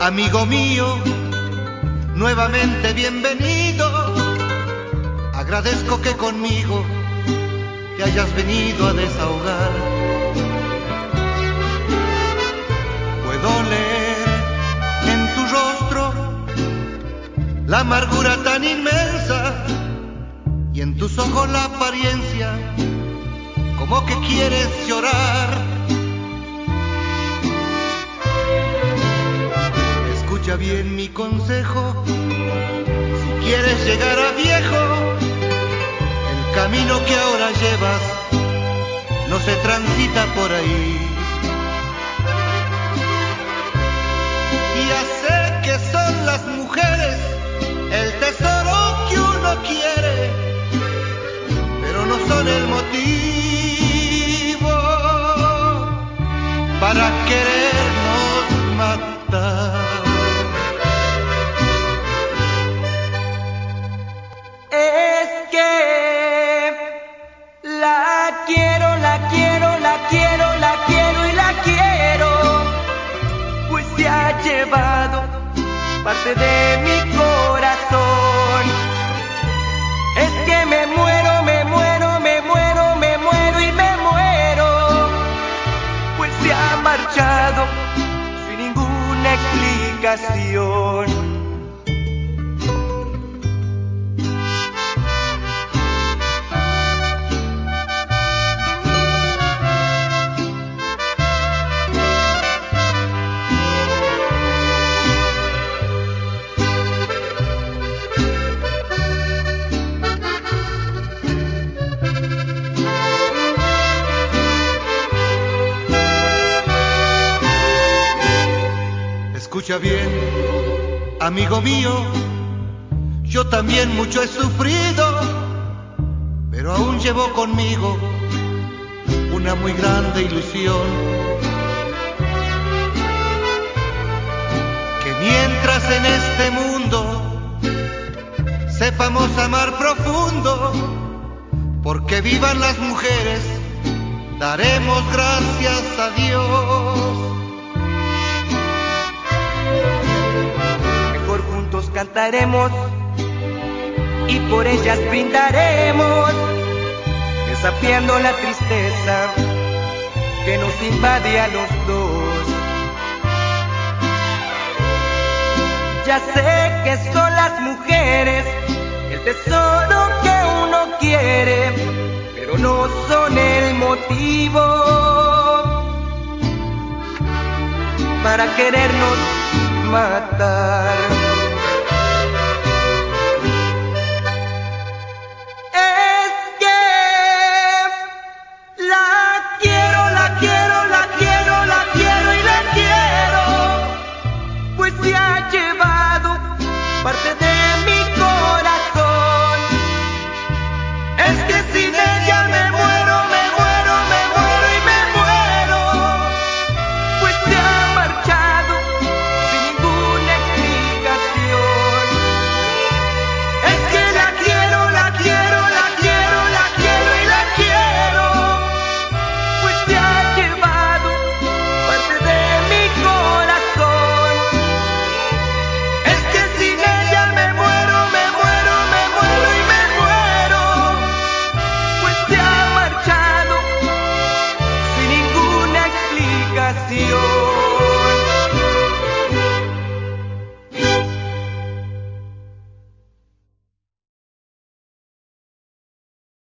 Amigo mío, nuevamente bienvenido. Agradezco que conmigo te hayas venido a desahogar. Puedo leer en tu rostro la amargura tan inmensa y en tus ojos la apariencia como que quieres llorar. Bien mi consejo, si quieres llegar a viejo, el camino que ahora llevas no se transita por ahí. Parte Escucha bien, amigo mío, yo también mucho he sufrido, pero aún llevo conmigo una muy grande ilusión. Que mientras en este mundo sepamos amar profundo, porque vivan las mujeres, daremos gracias a Dios. Cantaremos y por ellas brindaremos, desafiando la tristeza que nos invade a los dos. Ya sé que son las mujeres el tesoro que uno quiere, pero no son el motivo para querernos matar. Y